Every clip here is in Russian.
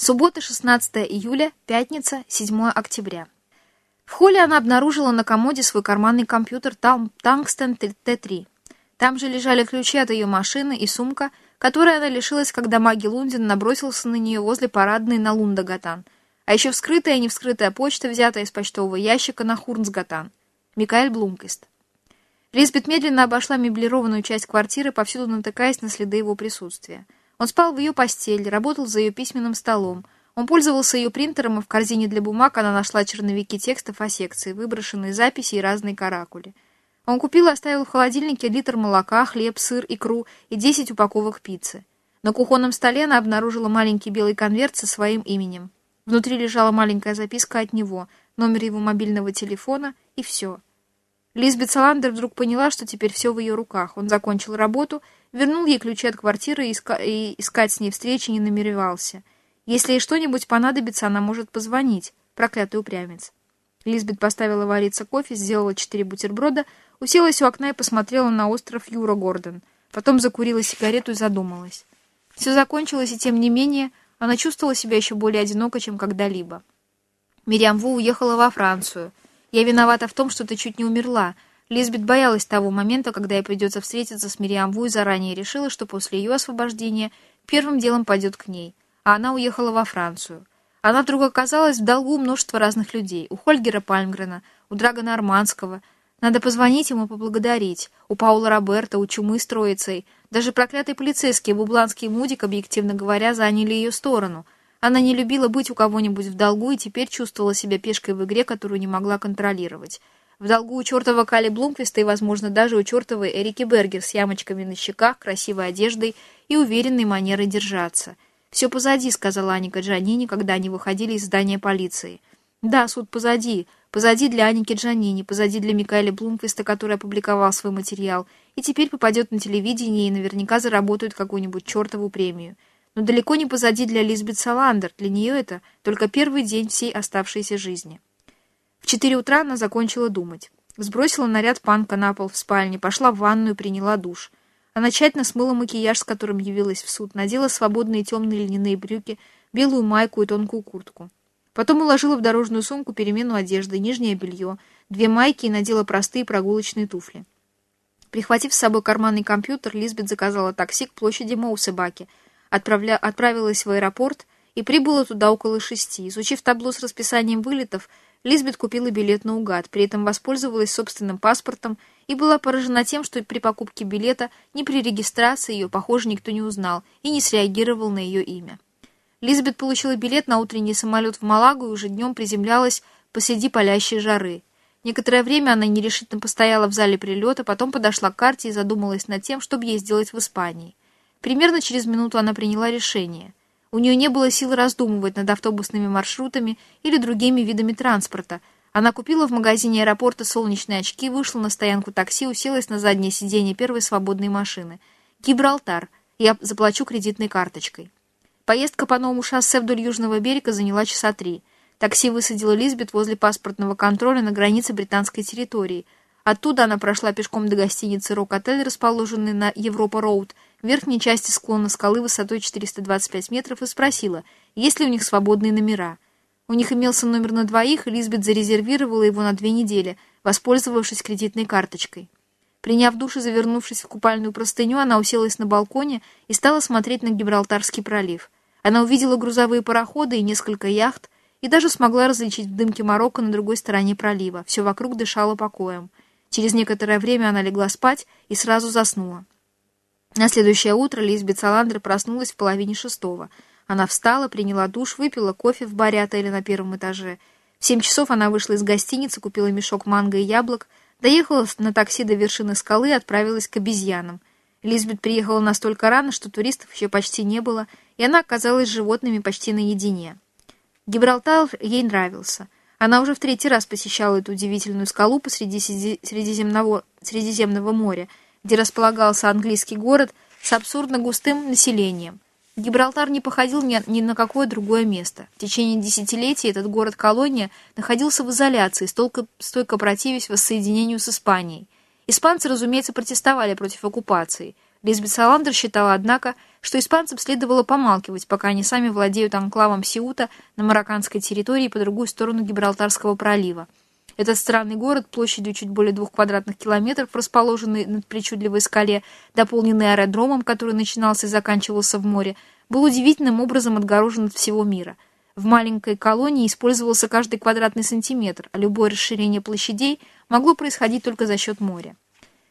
Суббота, 16 июля, пятница, 7 октября. В холле она обнаружила на комоде свой карманный компьютер Tungsten T3. Там же лежали ключи от ее машины и сумка, которой она лишилась, когда Маги Лундин набросился на нее возле парадной на Лундагатан, а еще вскрытая и невскрытая почта, взятая из почтового ящика на Хурнсгатан. Микаэль Блумкист. Лизбет медленно обошла меблированную часть квартиры, повсюду натыкаясь на следы его присутствия. Он спал в ее постели, работал за ее письменным столом. Он пользовался ее принтером, и в корзине для бумаг она нашла черновики текстов о секции, выброшенные записи и разные каракули. Он купил и оставил в холодильнике литр молока, хлеб, сыр, икру и 10 упаковок пиццы. На кухонном столе она обнаружила маленький белый конверт со своим именем. Внутри лежала маленькая записка от него, номер его мобильного телефона и все. Лизбет Саландер вдруг поняла, что теперь все в ее руках. Он закончил работу вернул ей ключи от квартиры и, иска и искать с ней встречи не намеревался. Если ей что-нибудь понадобится, она может позвонить. Проклятый упрямец. Лизбет поставила вариться кофе, сделала четыре бутерброда, уселась у окна и посмотрела на остров Юра Гордон. Потом закурила сигарету и задумалась. Все закончилось, и тем не менее она чувствовала себя еще более одиноко, чем когда-либо. Мириам Ву уехала во Францию. «Я виновата в том, что ты чуть не умерла», Лизбет боялась того момента, когда ей придется встретиться с Мириам Ву и заранее решила, что после ее освобождения первым делом пойдет к ней, а она уехала во Францию. Она вдруг оказалась в долгу множества разных людей. У Хольгера Пальмгрена, у Драгона Арманского. Надо позвонить ему и поблагодарить. У Паула Роберта, у Чумы с Троицей. Даже проклятые полицейские Бубланский и Мудик, объективно говоря, заняли ее сторону. Она не любила быть у кого-нибудь в долгу и теперь чувствовала себя пешкой в игре, которую не могла контролировать. В долгу у чертова Кали Блумквиста и, возможно, даже у чертовой Эрики Бергер с ямочками на щеках, красивой одеждой и уверенной манерой держаться. «Все позади», — сказала Аника Джанини, когда они выходили из здания полиции. «Да, суд позади. Позади для Аники Джанини, позади для Микаэля Блумквиста, который опубликовал свой материал, и теперь попадет на телевидение и наверняка заработает какую-нибудь чертову премию. Но далеко не позади для Лизбет Саландер, для нее это только первый день всей оставшейся жизни». В четыре утра она закончила думать. Сбросила наряд панка на пол в спальне, пошла в ванную, приняла душ. Она тщательно смыла макияж, с которым явилась в суд, надела свободные темные льняные брюки, белую майку и тонкую куртку. Потом уложила в дорожную сумку перемену одежды, нижнее белье, две майки и надела простые прогулочные туфли. Прихватив с собой карманный компьютер, Лизбет заказала такси к площади Моусебаки, отправля... отправилась в аэропорт и прибыла туда около шести. Изучив табло с расписанием вылетов, Лизбет купила билет наугад, при этом воспользовалась собственным паспортом и была поражена тем, что при покупке билета ни при регистрации ее, похоже, никто не узнал и не среагировал на ее имя. Лизбет получила билет на утренний самолет в Малагу и уже днем приземлялась посреди палящей жары. Некоторое время она нерешительно постояла в зале прилета, потом подошла к карте и задумалась над тем, что бы ей сделать в Испании. Примерно через минуту она приняла решение. У нее не было сил раздумывать над автобусными маршрутами или другими видами транспорта. Она купила в магазине аэропорта солнечные очки, вышла на стоянку такси, уселась на заднее сиденье первой свободной машины. Гибралтар. Я заплачу кредитной карточкой. Поездка по новому шоссе вдоль южного берега заняла часа три. Такси высадило Лизбет возле паспортного контроля на границе британской территории. Оттуда она прошла пешком до гостиницы «Рок-отель», расположенной на Европа-Роуд, в верхней части склона скалы высотой 425 метров и спросила, есть ли у них свободные номера. У них имелся номер на двоих, и Лизбет зарезервировала его на две недели, воспользовавшись кредитной карточкой. Приняв душ и завернувшись в купальную простыню, она уселась на балконе и стала смотреть на Гибралтарский пролив. Она увидела грузовые пароходы и несколько яхт, и даже смогла различить в дымке Марокко на другой стороне пролива. Все вокруг дышало покоем. Через некоторое время она легла спать и сразу заснула. На следующее утро Лизбет Саландер проснулась в половине шестого. Она встала, приняла душ, выпила кофе в баре отеля на первом этаже. В семь часов она вышла из гостиницы, купила мешок манго и яблок, доехала на такси до вершины скалы и отправилась к обезьянам. Лизбет приехала настолько рано, что туристов еще почти не было, и она оказалась с животными почти наедине. Гибралтар ей нравился. Она уже в третий раз посещала эту удивительную скалу посреди Средиземного, Средиземного моря — где располагался английский город с абсурдно густым населением. Гибралтар не походил ни, на какое другое место. В течение десятилетий этот город-колония находился в изоляции, стойко, стойко противясь воссоединению с Испанией. Испанцы, разумеется, протестовали против оккупации. Лизбет Саландер считала, однако, что испанцам следовало помалкивать, пока они сами владеют анклавом Сиута на марокканской территории по другую сторону Гибралтарского пролива. Этот странный город, площадью чуть более двух квадратных километров, расположенный над причудливой скале, дополненный аэродромом, который начинался и заканчивался в море, был удивительным образом отгорожен от всего мира. В маленькой колонии использовался каждый квадратный сантиметр, а любое расширение площадей могло происходить только за счет моря.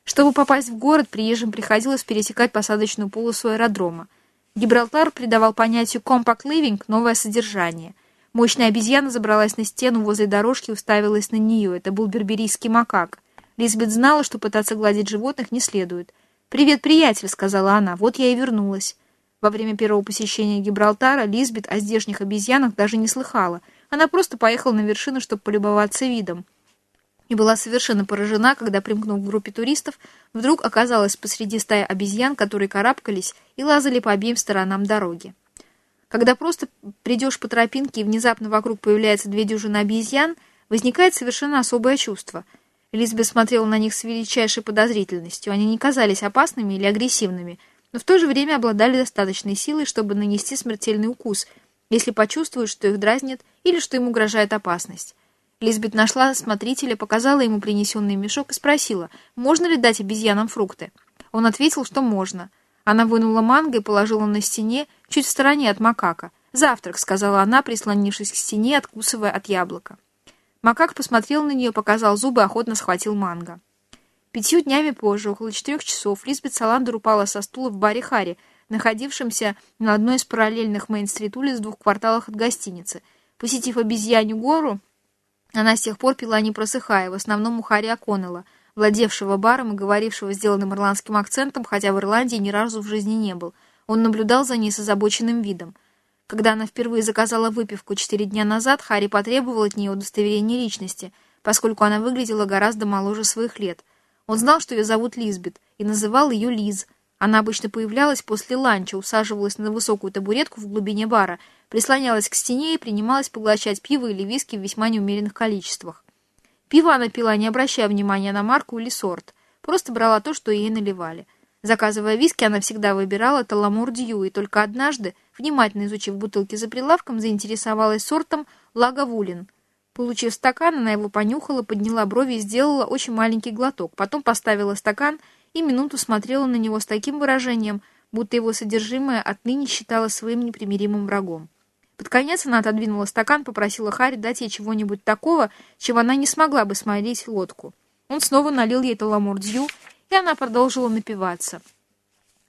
Чтобы попасть в город, приезжим приходилось пересекать посадочную полосу аэродрома. Гибралтар придавал понятию «compact living» новое содержание. Мощная обезьяна забралась на стену возле дорожки и уставилась на нее. Это был берберийский макак. Лизбет знала, что пытаться гладить животных не следует. «Привет, приятель», — сказала она, — «вот я и вернулась». Во время первого посещения Гибралтара Лизбет о здешних обезьянах даже не слыхала. Она просто поехала на вершину, чтобы полюбоваться видом и была совершенно поражена, когда, примкнув к группе туристов, вдруг оказалась посреди стаи обезьян, которые карабкались и лазали по обеим сторонам дороги. Когда просто придешь по тропинке и внезапно вокруг появляется две дюжины обезьян, возникает совершенно особое чувство. Лизбет смотрела на них с величайшей подозрительностью. Они не казались опасными или агрессивными, но в то же время обладали достаточной силой, чтобы нанести смертельный укус, если почувствуют, что их дразнят или что им угрожает опасность. Лизбет нашла смотрителя, показала ему принесенный мешок и спросила, можно ли дать обезьянам фрукты. Он ответил, что можно. Она вынула манго и положила на стене, чуть в стороне от макака. «Завтрак», — сказала она, прислонившись к стене, откусывая от яблока. Макак посмотрел на нее, показал зубы охотно схватил манго. Пятью днями позже, около четырех часов, Лизбет Саландер упала со стула в баре Хари, находившемся на одной из параллельных Мейн-стрит улиц в двух кварталах от гостиницы. Посетив обезьянью гору, она с тех пор пила не просыхая, в основном у Харри О'Коннелла, владевшего баром и говорившего сделанным ирландским акцентом, хотя в Ирландии ни разу в жизни не был. Он наблюдал за ней с озабоченным видом. Когда она впервые заказала выпивку четыре дня назад, Харри потребовал от нее удостоверения личности, поскольку она выглядела гораздо моложе своих лет. Он знал, что ее зовут Лизбет, и называл ее Лиз. Она обычно появлялась после ланча, усаживалась на высокую табуретку в глубине бара — прислонялась к стене и принималась поглощать пиво или виски в весьма неумеренных количествах. Пиво она пила, не обращая внимания на марку или сорт, просто брала то, что ей наливали. Заказывая виски, она всегда выбирала Таламур Дью, и только однажды, внимательно изучив бутылки за прилавком, заинтересовалась сортом Лаговулин. Получив стакан, она его понюхала, подняла брови и сделала очень маленький глоток. Потом поставила стакан и минуту смотрела на него с таким выражением, будто его содержимое отныне считала своим непримиримым врагом. Под конец она отодвинула стакан, попросила Харри дать ей чего-нибудь такого, чего она не смогла бы смолить лодку. Он снова налил ей таламурдью, и она продолжила напиваться.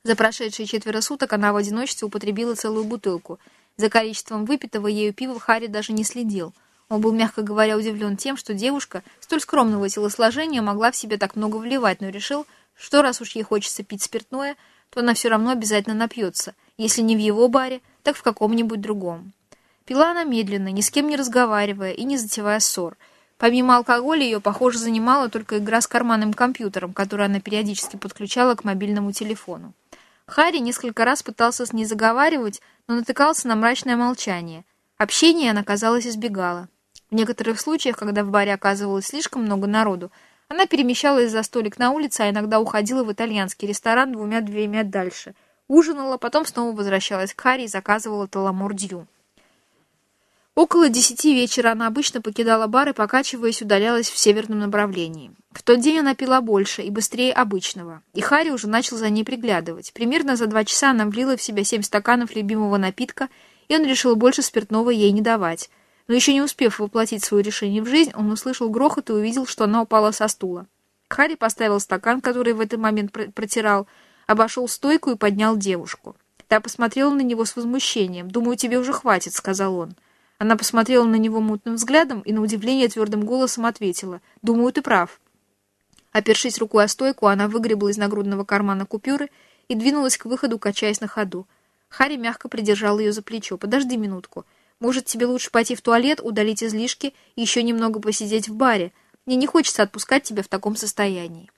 За прошедшие четверо суток она в одиночестве употребила целую бутылку. За количеством выпитого ею пива Харри даже не следил. Он был, мягко говоря, удивлен тем, что девушка столь скромного телосложения могла в себе так много вливать, но решил, что раз уж ей хочется пить спиртное, то она все равно обязательно напьется, если не в его баре, так в каком-нибудь другом. Пила она медленно, ни с кем не разговаривая и не затевая ссор. Помимо алкоголя ее, похоже, занимала только игра с карманным компьютером, который она периодически подключала к мобильному телефону. Харри несколько раз пытался с ней заговаривать, но натыкался на мрачное молчание. Общение она, казалось, избегала. В некоторых случаях, когда в баре оказывалось слишком много народу, она перемещалась за столик на улице, а иногда уходила в итальянский ресторан двумя-двумя дальше. Ужинала, потом снова возвращалась к Харри и заказывала таламордью. Около десяти вечера она обычно покидала бар и, покачиваясь, удалялась в северном направлении. В тот день она пила больше и быстрее обычного, и Харри уже начал за ней приглядывать. Примерно за два часа она влила в себя семь стаканов любимого напитка, и он решил больше спиртного ей не давать. Но еще не успев воплотить свое решение в жизнь, он услышал грохот и увидел, что она упала со стула. Харри поставил стакан, который в этот момент протирал, обошел стойку и поднял девушку. Та посмотрела на него с возмущением. «Думаю, тебе уже хватит», — сказал он. Она посмотрела на него мутным взглядом и на удивление твердым голосом ответила. «Думаю, ты прав». Опершись рукой о стойку, она выгребла из нагрудного кармана купюры и двинулась к выходу, качаясь на ходу. Харри мягко придержал ее за плечо. «Подожди минутку. Может, тебе лучше пойти в туалет, удалить излишки и еще немного посидеть в баре? Мне не хочется отпускать тебя в таком состоянии».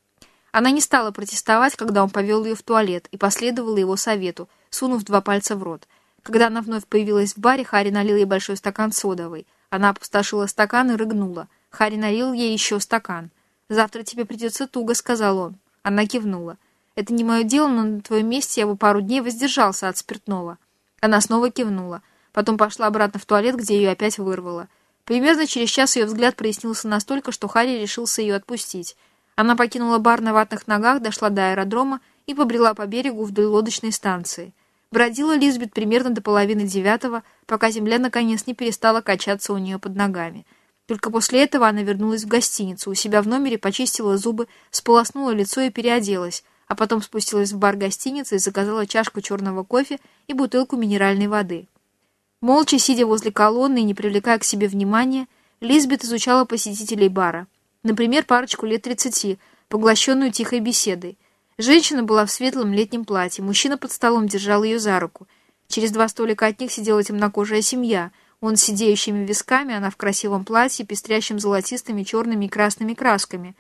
Она не стала протестовать, когда он повел ее в туалет, и последовала его совету, сунув два пальца в рот — когда она вновь появилась в баре, Харри налил ей большой стакан содовой. Она опустошила стакан и рыгнула. Харри налил ей еще стакан. «Завтра тебе придется туго», — сказал он. Она кивнула. Это не мое дело, но на твоем месте я бы пару дней воздержался от спиртного». Она снова кивнула. Потом пошла обратно в туалет, где ее опять вырвало. Примерно через час ее взгляд прояснился настолько, что Харри решился ее отпустить. Она покинула бар на ватных ногах, дошла до аэродрома и побрела по берегу вдоль лодочной станции. Бродила Лизбет примерно до половины девятого, пока земля наконец не перестала качаться у нее под ногами. Только после этого она вернулась в гостиницу, у себя в номере почистила зубы, сполоснула лицо и переоделась, а потом спустилась в бар гостиницы и заказала чашку черного кофе и бутылку минеральной воды. Молча, сидя возле колонны и не привлекая к себе внимания, Лизбет изучала посетителей бара. Например, парочку лет тридцати, поглощенную тихой беседой. Женщина была в светлом летнем платье, мужчина под столом держал ее за руку. Через два столика от них сидела темнокожая семья. Он с сидеющими висками, она в красивом платье, пестрящим золотистыми, черными и красными красками.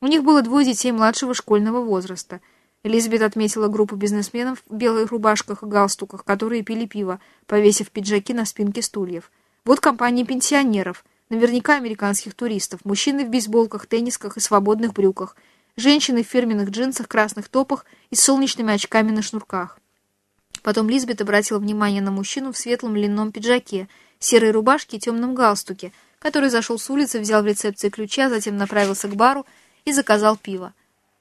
У них было двое детей младшего школьного возраста — Элизабет отметила группу бизнесменов в белых рубашках и галстуках, которые пили пиво, повесив пиджаки на спинке стульев. Вот компания пенсионеров, наверняка американских туристов, мужчины в бейсболках, теннисках и свободных брюках, женщины в фирменных джинсах, красных топах и с солнечными очками на шнурках. Потом Лизбет обратила внимание на мужчину в светлом льняном пиджаке, серой рубашке и темном галстуке, который зашел с улицы, взял в рецепции ключи, а затем направился к бару и заказал пиво.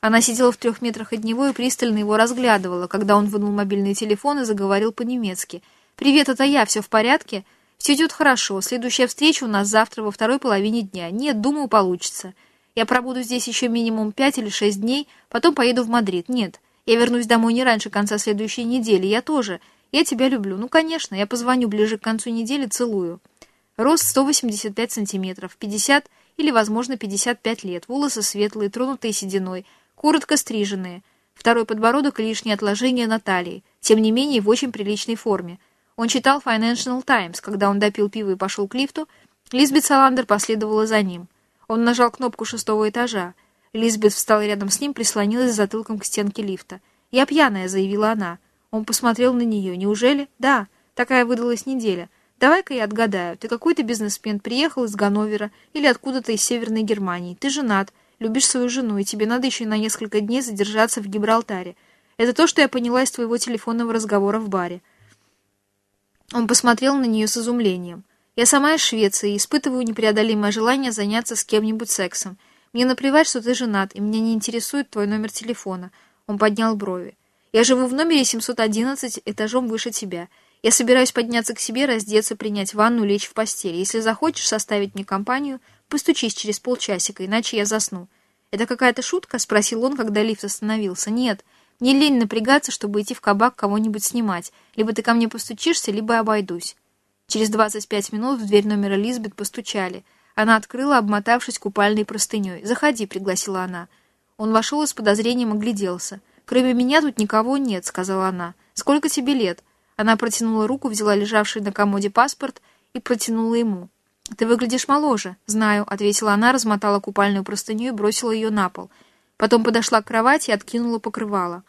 Она сидела в трех метрах от него и пристально его разглядывала, когда он вынул мобильный телефон и заговорил по-немецки. «Привет, это я, все в порядке?» «Все идет хорошо. Следующая встреча у нас завтра во второй половине дня. Нет, думаю, получится. Я пробуду здесь еще минимум пять или шесть дней, потом поеду в Мадрид. Нет, я вернусь домой не раньше конца следующей недели. Я тоже. Я тебя люблю. Ну, конечно, я позвоню ближе к концу недели, целую». Рост 185 сантиметров, 50 или, возможно, 55 лет, волосы светлые, тронутые сединой – коротко стриженные, второй подбородок и лишние отложения на талии, тем не менее в очень приличной форме. Он читал Financial Times, когда он допил пиво и пошел к лифту, Лизбет Саландер последовала за ним. Он нажал кнопку шестого этажа. Лизбет встала рядом с ним, прислонилась затылком к стенке лифта. «Я пьяная», — заявила она. Он посмотрел на нее. «Неужели?» «Да, такая выдалась неделя. Давай-ка я отгадаю. Ты какой-то бизнесмен, приехал из Ганновера или откуда-то из Северной Германии. Ты женат любишь свою жену, и тебе надо еще на несколько дней задержаться в Гибралтаре. Это то, что я поняла из твоего телефонного разговора в баре». Он посмотрел на нее с изумлением. «Я сама из Швеции и испытываю непреодолимое желание заняться с кем-нибудь сексом. Мне наплевать, что ты женат, и меня не интересует твой номер телефона». Он поднял брови. «Я живу в номере 711, этажом выше тебя. Я собираюсь подняться к себе, раздеться, принять ванну, лечь в постель. Если захочешь составить мне компанию, Постучись через полчасика, иначе я засну». «Это какая-то шутка?» — спросил он, когда лифт остановился. «Нет, мне лень напрягаться, чтобы идти в кабак кого-нибудь снимать. Либо ты ко мне постучишься, либо обойдусь». Через 25 минут в дверь номера Лизбет постучали. Она открыла, обмотавшись купальной простыней. «Заходи», — пригласила она. Он вошел и с подозрением огляделся. «Кроме меня тут никого нет», — сказала она. «Сколько тебе лет?» Она протянула руку, взяла лежавший на комоде паспорт и протянула ему. «Ты выглядишь моложе». «Знаю», — ответила она, размотала купальную простыню и бросила ее на пол. Потом подошла к кровати и откинула покрывало.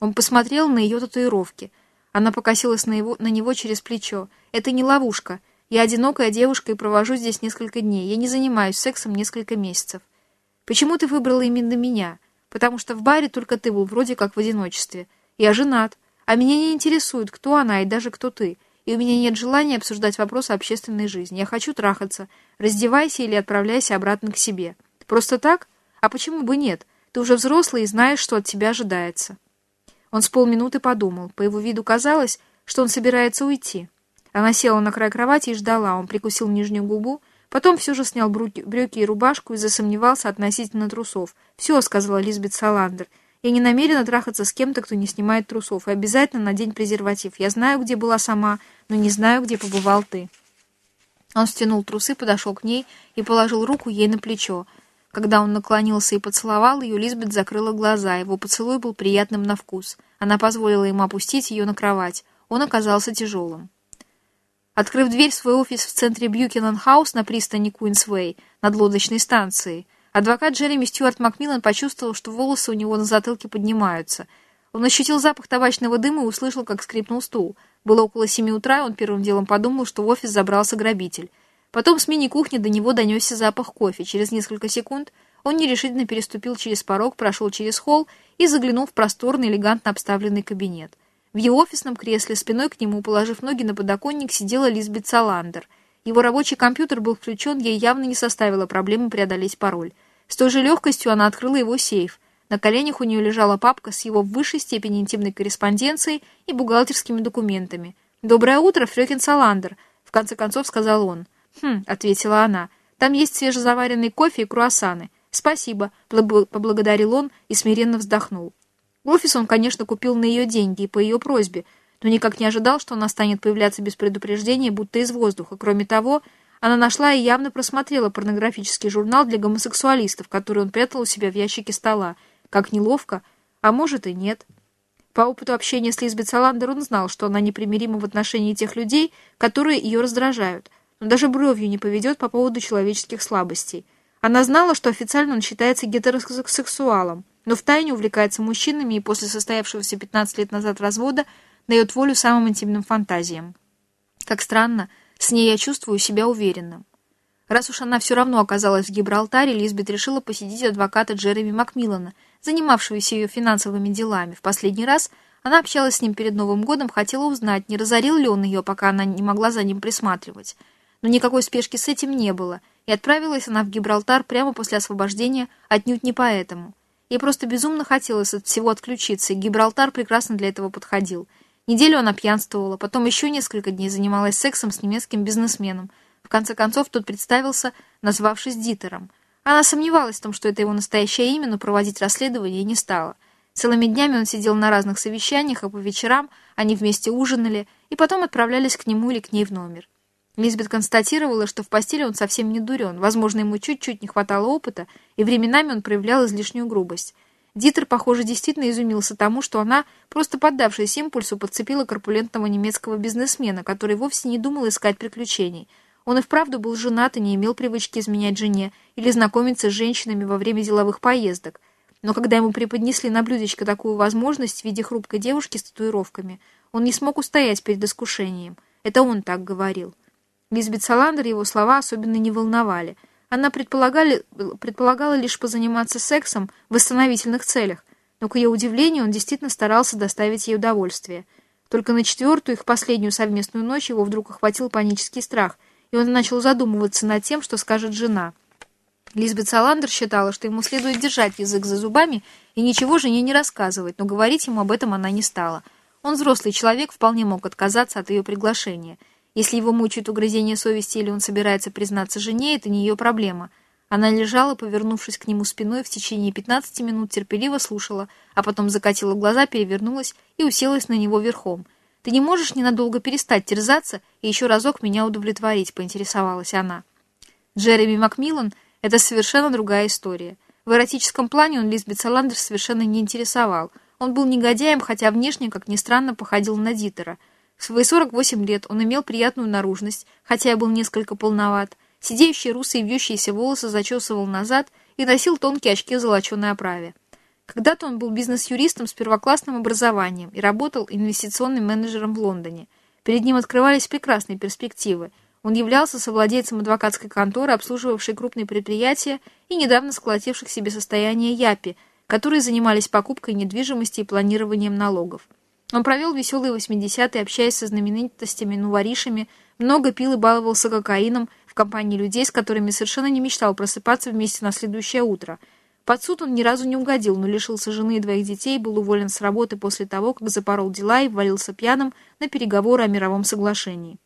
Он посмотрел на ее татуировки. Она покосилась на, его, на него через плечо. «Это не ловушка. Я одинокая девушка и провожу здесь несколько дней. Я не занимаюсь сексом несколько месяцев». «Почему ты выбрала именно меня?» «Потому что в баре только ты был вроде как в одиночестве. Я женат. А меня не интересует, кто она и даже кто ты и у меня нет желания обсуждать вопросы общественной жизни. Я хочу трахаться. Раздевайся или отправляйся обратно к себе. Просто так? А почему бы нет? Ты уже взрослый и знаешь, что от тебя ожидается». Он с полминуты подумал. По его виду казалось, что он собирается уйти. Она села на край кровати и ждала. Он прикусил нижнюю губу, потом все же снял брюки и рубашку и засомневался относительно трусов. «Все», — сказала Лизбет Саландер, — я не намерена трахаться с кем-то, кто не снимает трусов, и обязательно надень презерватив. Я знаю, где была сама, но не знаю, где побывал ты». Он стянул трусы, подошел к ней и положил руку ей на плечо. Когда он наклонился и поцеловал ее, Лизбет закрыла глаза. Его поцелуй был приятным на вкус. Она позволила ему опустить ее на кровать. Он оказался тяжелым. Открыв дверь в свой офис в центре Бьюкинен-хаус на пристани Куинсвей над лодочной станцией, Адвокат Джереми Стюарт Макмиллан почувствовал, что волосы у него на затылке поднимаются. Он ощутил запах табачного дыма и услышал, как скрипнул стул. Было около семи утра, и он первым делом подумал, что в офис забрался грабитель. Потом с мини-кухни до него донесся запах кофе. Через несколько секунд он нерешительно переступил через порог, прошел через холл и заглянул в просторный, элегантно обставленный кабинет. В его офисном кресле, спиной к нему, положив ноги на подоконник, сидела Лизбет Саландер. Его рабочий компьютер был включен, ей явно не составило проблемы преодолеть пароль. С той же легкостью она открыла его сейф. На коленях у нее лежала папка с его в высшей степени интимной корреспонденцией и бухгалтерскими документами. «Доброе утро, Фрёкин Саландер», — в конце концов сказал он. «Хм», — ответила она, — «там есть свежезаваренный кофе и круассаны». «Спасибо», — поблагодарил он и смиренно вздохнул. Офис он, конечно, купил на ее деньги и по ее просьбе, но никак не ожидал, что она станет появляться без предупреждения, будто из воздуха. Кроме того, она нашла и явно просмотрела порнографический журнал для гомосексуалистов, который он прятал у себя в ящике стола. Как неловко, а может и нет. По опыту общения с Лизбет Саландер он знал, что она непримирима в отношении тех людей, которые ее раздражают, но даже бровью не поведет по поводу человеческих слабостей. Она знала, что официально он считается гетеросексуалом, но втайне увлекается мужчинами и после состоявшегося 15 лет назад развода дает волю самым интимным фантазиям. Как странно, с ней я чувствую себя уверенным. Раз уж она все равно оказалась в Гибралтаре, Лизбет решила посетить адвоката Джереми Макмиллана, занимавшегося ее финансовыми делами. В последний раз она общалась с ним перед Новым годом, хотела узнать, не разорил ли он ее, пока она не могла за ним присматривать. Но никакой спешки с этим не было — и отправилась она в Гибралтар прямо после освобождения, отнюдь не поэтому. Ей просто безумно хотелось от всего отключиться, и Гибралтар прекрасно для этого подходил. Неделю она пьянствовала, потом еще несколько дней занималась сексом с немецким бизнесменом. В конце концов, тот представился, назвавшись Дитером. Она сомневалась в том, что это его настоящее имя, но проводить расследование не стала. Целыми днями он сидел на разных совещаниях, а по вечерам они вместе ужинали и потом отправлялись к нему или к ней в номер. Лизбет констатировала, что в постели он совсем не дурен. Возможно, ему чуть-чуть не хватало опыта, и временами он проявлял излишнюю грубость. Дитер, похоже, действительно изумился тому, что она, просто поддавшись импульсу, подцепила корпулентного немецкого бизнесмена, который вовсе не думал искать приключений. Он и вправду был женат и не имел привычки изменять жене или знакомиться с женщинами во время деловых поездок. Но когда ему преподнесли на блюдечко такую возможность в виде хрупкой девушки с татуировками, он не смог устоять перед искушением. Это он так говорил. Лизбет Саландер его слова особенно не волновали. Она предполагала лишь позаниматься сексом в восстановительных целях, но, к ее удивлению, он действительно старался доставить ей удовольствие. Только на четвертую, их последнюю совместную ночь, его вдруг охватил панический страх, и он начал задумываться над тем, что скажет жена. Лизбет Саландер считала, что ему следует держать язык за зубами и ничего жене не рассказывать, но говорить ему об этом она не стала. Он взрослый человек, вполне мог отказаться от ее приглашения — если его мучают угрызения совести или он собирается признаться жене, это не ее проблема. Она лежала, повернувшись к нему спиной, в течение 15 минут терпеливо слушала, а потом закатила глаза, перевернулась и уселась на него верхом. «Ты не можешь ненадолго перестать терзаться и еще разок меня удовлетворить», — поинтересовалась она. Джереми Макмиллан — это совершенно другая история. В эротическом плане он Лизбет Саландер совершенно не интересовал. Он был негодяем, хотя внешне, как ни странно, походил на Дитера — в свои 48 лет он имел приятную наружность, хотя и был несколько полноват. Сидеющие русые вьющиеся волосы зачесывал назад и носил тонкие очки в золоченой оправе. Когда-то он был бизнес-юристом с первоклассным образованием и работал инвестиционным менеджером в Лондоне. Перед ним открывались прекрасные перспективы. Он являлся совладельцем адвокатской конторы, обслуживавшей крупные предприятия и недавно сколотивших себе состояние Япи, которые занимались покупкой недвижимости и планированием налогов. Он провел веселые 80-е, общаясь со знаменитостями, нуворишами, много пил и баловался кокаином в компании людей, с которыми совершенно не мечтал просыпаться вместе на следующее утро. Под суд он ни разу не угодил, но лишился жены и двоих детей, был уволен с работы после того, как запорол дела и ввалился пьяным на переговоры о мировом соглашении.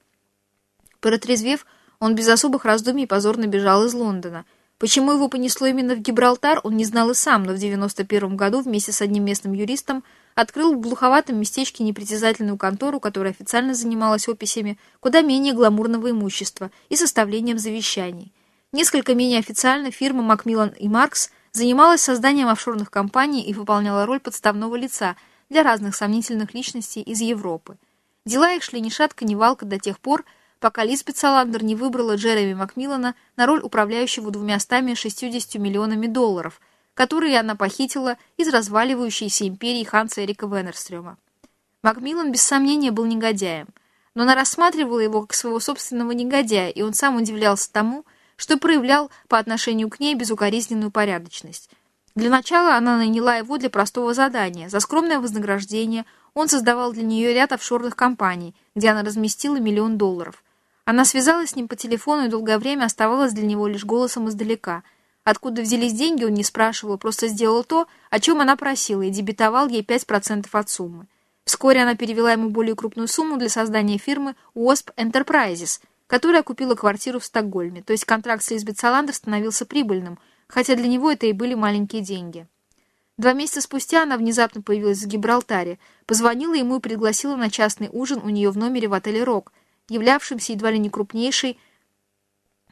Протрезвев, он без особых раздумий позорно бежал из Лондона. Почему его понесло именно в Гибралтар, он не знал и сам, но в 91 году вместе с одним местным юристом открыл в глуховатом местечке непритязательную контору, которая официально занималась описями куда менее гламурного имущества и составлением завещаний. Несколько менее официально фирма «Макмиллан и Маркс» занималась созданием офшорных компаний и выполняла роль подставного лица для разных сомнительных личностей из Европы. Дела их шли ни шатка, ни валка до тех пор, пока Лизбет Саландер не выбрала Джереми Макмиллана на роль управляющего двумястами 60 миллионами долларов – которые она похитила из разваливающейся империи Ханса Эрика Венерстрёма. Макмиллан без сомнения был негодяем, но она рассматривала его как своего собственного негодяя, и он сам удивлялся тому, что проявлял по отношению к ней безукоризненную порядочность. Для начала она наняла его для простого задания. За скромное вознаграждение он создавал для нее ряд офшорных компаний, где она разместила миллион долларов. Она связалась с ним по телефону и долгое время оставалась для него лишь голосом издалека. Откуда взялись деньги, он не спрашивал, просто сделал то, о чем она просила, и дебетовал ей 5% от суммы. Вскоре она перевела ему более крупную сумму для создания фирмы WASP Enterprises, которая купила квартиру в Стокгольме, то есть контракт с Лизбет Саландер становился прибыльным, хотя для него это и были маленькие деньги. Два месяца спустя она внезапно появилась в Гибралтаре, позвонила ему и пригласила на частный ужин у нее в номере в отеле «Рок», являвшимся едва ли не крупнейшей,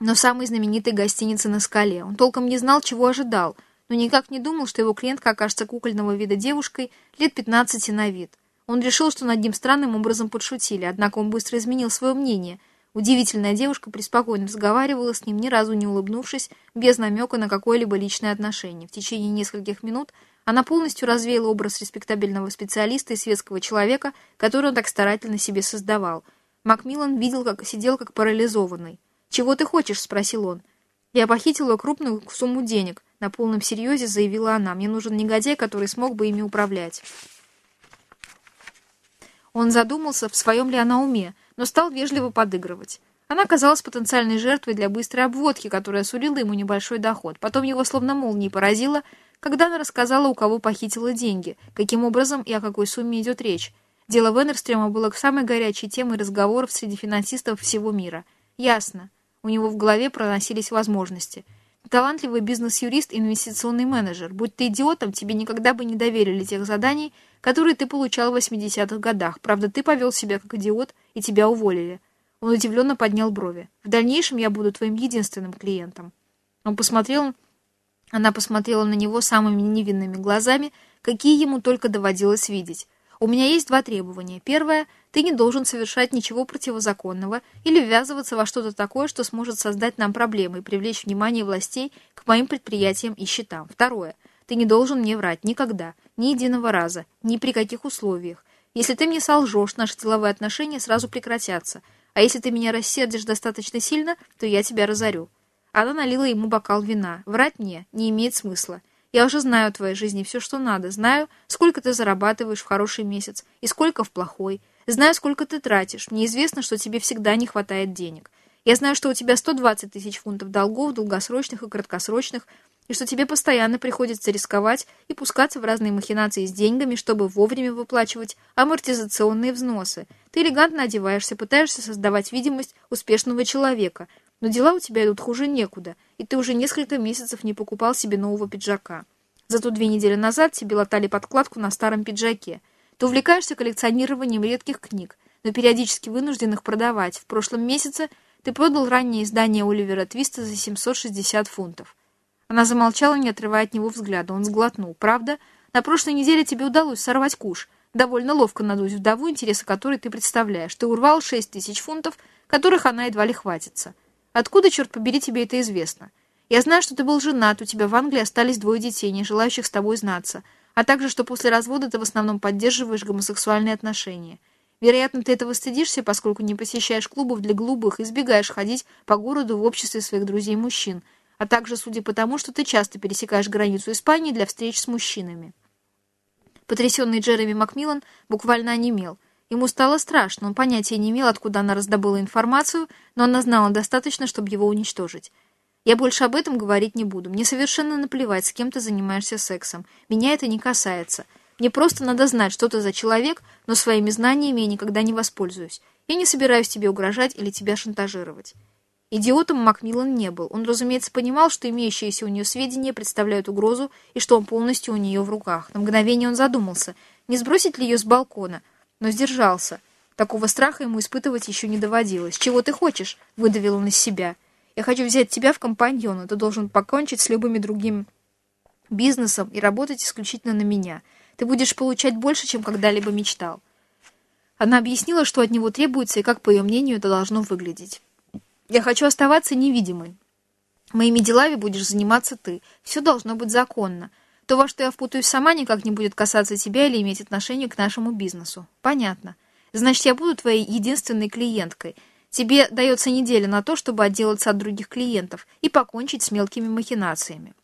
но самой знаменитой гостиницей на скале. Он толком не знал, чего ожидал, но никак не думал, что его клиентка окажется кукольного вида девушкой лет 15 на вид. Он решил, что над ним странным образом подшутили, однако он быстро изменил свое мнение. Удивительная девушка преспокойно разговаривала с ним, ни разу не улыбнувшись, без намека на какое-либо личное отношение. В течение нескольких минут она полностью развеяла образ респектабельного специалиста и светского человека, который он так старательно себе создавал – Макмиллан видел, как сидел как парализованный. «Чего ты хочешь?» — спросил он. «Я похитила крупную сумму денег», — на полном серьезе заявила она. «Мне нужен негодяй, который смог бы ими управлять». Он задумался, в своем ли она уме, но стал вежливо подыгрывать. Она казалась потенциальной жертвой для быстрой обводки, которая сулила ему небольшой доход. Потом его словно молнией поразило, когда она рассказала, у кого похитила деньги, каким образом и о какой сумме идет речь. Дело Венерстрема было самой горячей темой разговоров среди финансистов всего мира. Ясно. У него в голове проносились возможности. Талантливый бизнес-юрист и инвестиционный менеджер. Будь ты идиотом, тебе никогда бы не доверили тех заданий, которые ты получал в 80-х годах. Правда, ты повел себя как идиот, и тебя уволили. Он удивленно поднял брови. В дальнейшем я буду твоим единственным клиентом. Он посмотрел... Она посмотрела на него самыми невинными глазами, какие ему только доводилось видеть. У меня есть два требования. Первое – ты не должен совершать ничего противозаконного или ввязываться во что-то такое, что сможет создать нам проблемы и привлечь внимание властей к моим предприятиям и счетам. Второе – ты не должен мне врать никогда, ни единого раза, ни при каких условиях. Если ты мне солжешь, наши деловые отношения сразу прекратятся. А если ты меня рассердишь достаточно сильно, то я тебя разорю. Она налила ему бокал вина. Врать мне не имеет смысла. Я уже знаю о твоей жизни все, что надо. Знаю, сколько ты зарабатываешь в хороший месяц и сколько в плохой. Знаю, сколько ты тратишь. Мне известно, что тебе всегда не хватает денег. Я знаю, что у тебя 120 тысяч фунтов долгов, долгосрочных и краткосрочных, и что тебе постоянно приходится рисковать и пускаться в разные махинации с деньгами, чтобы вовремя выплачивать амортизационные взносы. Ты элегантно одеваешься, пытаешься создавать видимость успешного человека – но дела у тебя идут хуже некуда, и ты уже несколько месяцев не покупал себе нового пиджака. Зато две недели назад тебе латали подкладку на старом пиджаке. Ты увлекаешься коллекционированием редких книг, но периодически вынужден их продавать. В прошлом месяце ты продал раннее издание Оливера Твиста за 760 фунтов. Она замолчала, не отрывая от него взгляда. Он сглотнул. «Правда? На прошлой неделе тебе удалось сорвать куш. Довольно ловко надуть вдову, интересы которой ты представляешь. Ты урвал 6 тысяч фунтов, которых она едва ли хватится. Откуда, черт побери, тебе это известно? Я знаю, что ты был женат, у тебя в Англии остались двое детей, не желающих с тобой знаться, а также, что после развода ты в основном поддерживаешь гомосексуальные отношения. Вероятно, ты этого стыдишься, поскольку не посещаешь клубов для глупых и избегаешь ходить по городу в обществе своих друзей-мужчин, а также, судя по тому, что ты часто пересекаешь границу Испании для встреч с мужчинами. Потрясенный Джереми Макмиллан буквально онемел. Ему стало страшно, он понятия не имел, откуда она раздобыла информацию, но она знала достаточно, чтобы его уничтожить. «Я больше об этом говорить не буду. Мне совершенно наплевать, с кем ты занимаешься сексом. Меня это не касается. Мне просто надо знать, что ты за человек, но своими знаниями я никогда не воспользуюсь. Я не собираюсь тебе угрожать или тебя шантажировать». Идиотом Макмиллан не был. Он, разумеется, понимал, что имеющиеся у нее сведения представляют угрозу и что он полностью у нее в руках. На мгновение он задумался, не сбросить ли ее с балкона – но сдержался. Такого страха ему испытывать еще не доводилось. «Чего ты хочешь?» — выдавил он из себя. «Я хочу взять тебя в компаньона. Ты должен покончить с любыми другим бизнесом и работать исключительно на меня. Ты будешь получать больше, чем когда-либо мечтал». Она объяснила, что от него требуется и как, по ее мнению, это должно выглядеть. «Я хочу оставаться невидимой. Моими делами будешь заниматься ты. Все должно быть законно. То, во что я впутаюсь сама, никак не будет касаться тебя или иметь отношение к нашему бизнесу. Понятно. Значит, я буду твоей единственной клиенткой. Тебе дается неделя на то, чтобы отделаться от других клиентов и покончить с мелкими махинациями.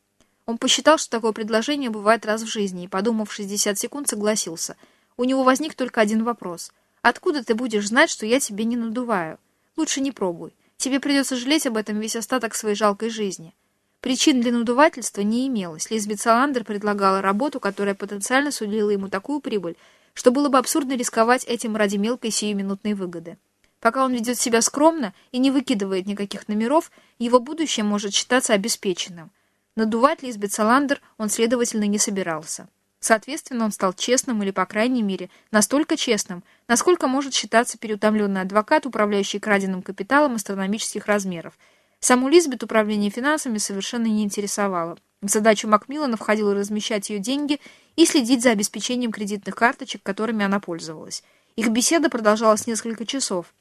Он посчитал, что такое предложение бывает раз в жизни, и, подумав 60 секунд, согласился. У него возник только один вопрос. «Откуда ты будешь знать, что я тебе не надуваю? Лучше не пробуй. Тебе придется жалеть об этом весь остаток своей жалкой жизни». Причин для надувательства не имелось. Лизбет Саландер предлагала работу, которая потенциально сулила ему такую прибыль, что было бы абсурдно рисковать этим ради мелкой сиюминутной выгоды. Пока он ведет себя скромно и не выкидывает никаких номеров, его будущее может считаться обеспеченным. Надувать Лизбет Саландер он, следовательно, не собирался. Соответственно, он стал честным или, по крайней мере, настолько честным, насколько может считаться переутомленный адвокат, управляющий краденым капиталом астрономических размеров. Саму Лизбет управление финансами совершенно не интересовало. В задачу Макмиллана входило размещать ее деньги и следить за обеспечением кредитных карточек, которыми она пользовалась. Их беседа продолжалась несколько часов.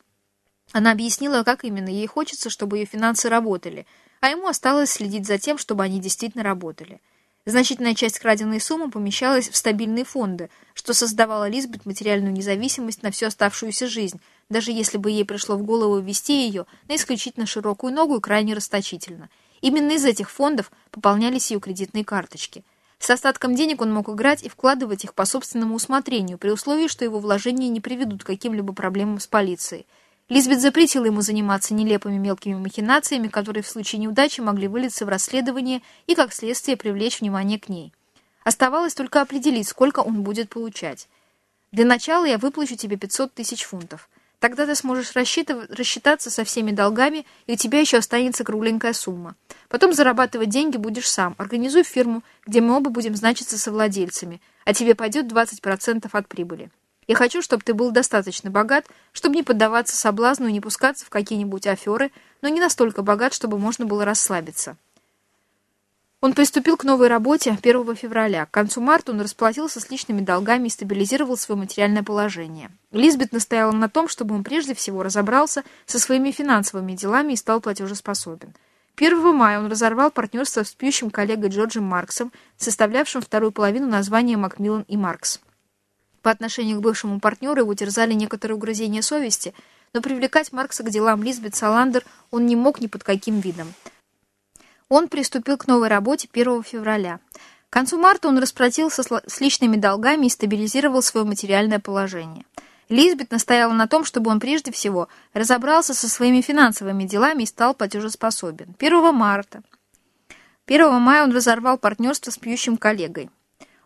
Она объяснила, как именно ей хочется, чтобы ее финансы работали – а ему осталось следить за тем, чтобы они действительно работали. Значительная часть краденной суммы помещалась в стабильные фонды, что создавало Лизбет материальную независимость на всю оставшуюся жизнь, даже если бы ей пришло в голову ввести ее на исключительно широкую ногу и крайне расточительно. Именно из этих фондов пополнялись ее кредитные карточки. С остатком денег он мог играть и вкладывать их по собственному усмотрению, при условии, что его вложения не приведут к каким-либо проблемам с полицией. Лизбет запретила ему заниматься нелепыми мелкими махинациями, которые в случае неудачи могли вылиться в расследование и, как следствие, привлечь внимание к ней. Оставалось только определить, сколько он будет получать. Для начала я выплачу тебе 500 тысяч фунтов. Тогда ты сможешь рассчитаться со всеми долгами, и у тебя еще останется кругленькая сумма. Потом зарабатывать деньги будешь сам. Организуй фирму, где мы оба будем значиться совладельцами, а тебе пойдет 20% от прибыли. Я хочу, чтобы ты был достаточно богат, чтобы не поддаваться соблазну и не пускаться в какие-нибудь аферы, но не настолько богат, чтобы можно было расслабиться. Он приступил к новой работе 1 февраля. К концу марта он расплатился с личными долгами и стабилизировал свое материальное положение. Лизбет настояла на том, чтобы он прежде всего разобрался со своими финансовыми делами и стал платежеспособен. 1 мая он разорвал партнерство с пьющим коллегой Джорджем Марксом, составлявшим вторую половину названия «Макмиллан и Маркс». По отношению к бывшему партнеру его терзали некоторые угрызения совести, но привлекать Маркса к делам Лизбет Саландер он не мог ни под каким видом. Он приступил к новой работе 1 февраля. К концу марта он расплатился с личными долгами и стабилизировал свое материальное положение. Лизбет настояла на том, чтобы он прежде всего разобрался со своими финансовыми делами и стал платежеспособен. 1 марта. 1 мая он разорвал партнерство с пьющим коллегой.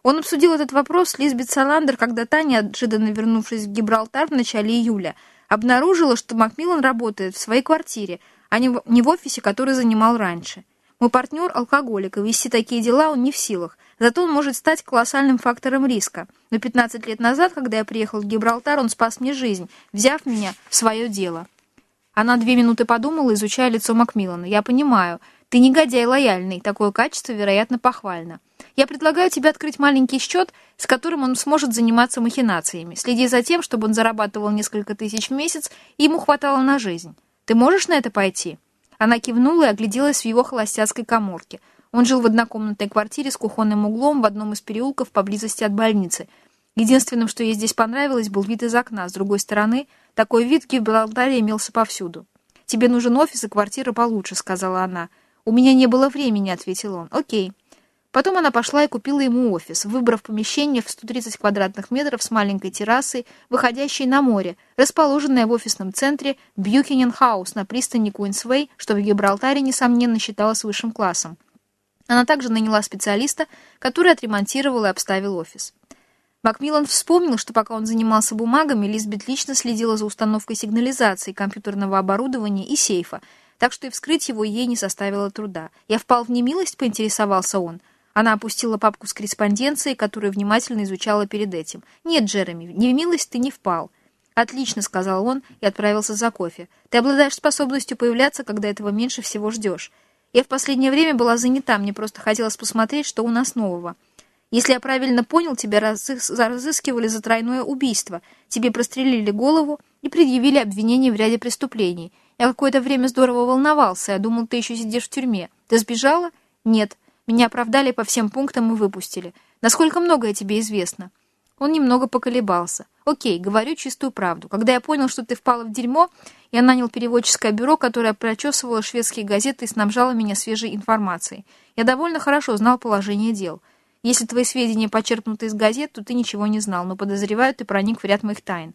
Он обсудил этот вопрос с Лизбет Саландер, когда Таня, неожиданно вернувшись в Гибралтар в начале июля, обнаружила, что Макмиллан работает в своей квартире, а не в офисе, который занимал раньше. Мой партнер – алкоголик, и вести такие дела он не в силах. Зато он может стать колоссальным фактором риска. Но 15 лет назад, когда я приехал в Гибралтар, он спас мне жизнь, взяв меня в свое дело. Она две минуты подумала, изучая лицо Макмиллана. «Я понимаю. Ты негодяй лояльный. Такое качество, вероятно, похвально. Я предлагаю тебе открыть маленький счет, с которым он сможет заниматься махинациями. Следи за тем, чтобы он зарабатывал несколько тысяч в месяц, и ему хватало на жизнь. Ты можешь на это пойти?» Она кивнула и огляделась в его холостяцкой коморке. Он жил в однокомнатной квартире с кухонным углом в одном из переулков поблизости от больницы. Единственным, что ей здесь понравилось, был вид из окна. С другой стороны, такой вид в Гибралтаре имелся повсюду. «Тебе нужен офис и квартира получше», — сказала она. «У меня не было времени», — ответил он. «Окей». Потом она пошла и купила ему офис, выбрав помещение в 130 квадратных метров с маленькой террасой, выходящей на море, расположенное в офисном центре Бьюкинен-хаус на пристани Куинсвей, что в Гибралтаре, несомненно, считалось высшим классом. Она также наняла специалиста, который отремонтировал и обставил офис. Макмиллан вспомнил, что пока он занимался бумагами, Лизбет лично следила за установкой сигнализации, компьютерного оборудования и сейфа, так что и вскрыть его ей не составило труда. «Я впал в немилость?» — поинтересовался он. Она опустила папку с корреспонденцией, которую внимательно изучала перед этим. «Нет, Джереми, в немилость ты не впал». «Отлично», — сказал он и отправился за кофе. «Ты обладаешь способностью появляться, когда этого меньше всего ждешь. Я в последнее время была занята, мне просто хотелось посмотреть, что у нас нового». Если я правильно понял, тебя разыскивали за тройное убийство. Тебе прострелили голову и предъявили обвинение в ряде преступлений. Я какое-то время здорово волновался. Я думал, ты еще сидишь в тюрьме. Ты сбежала? Нет. Меня оправдали по всем пунктам и выпустили. Насколько многое тебе известно?» Он немного поколебался. Окей, говорю чистую правду. Когда я понял, что ты впала в дерьмо, я нанял переводческое бюро, которое прочесывало шведские газеты и снабжало меня свежей информацией. Я довольно хорошо знал положение дел. Если твои сведения почерпнуты из газет, то ты ничего не знал, но, подозреваю, ты проник в ряд моих тайн.